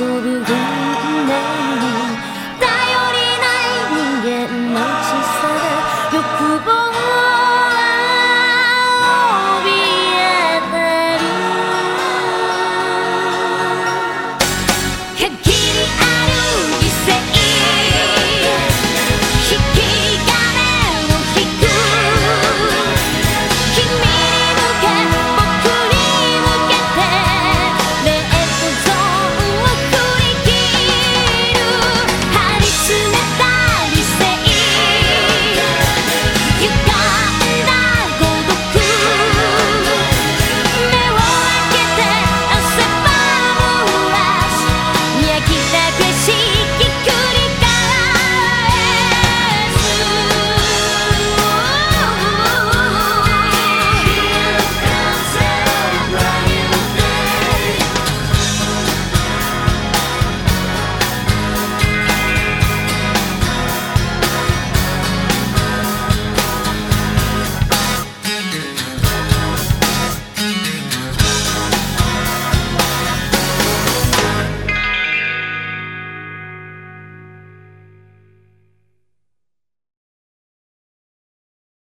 to be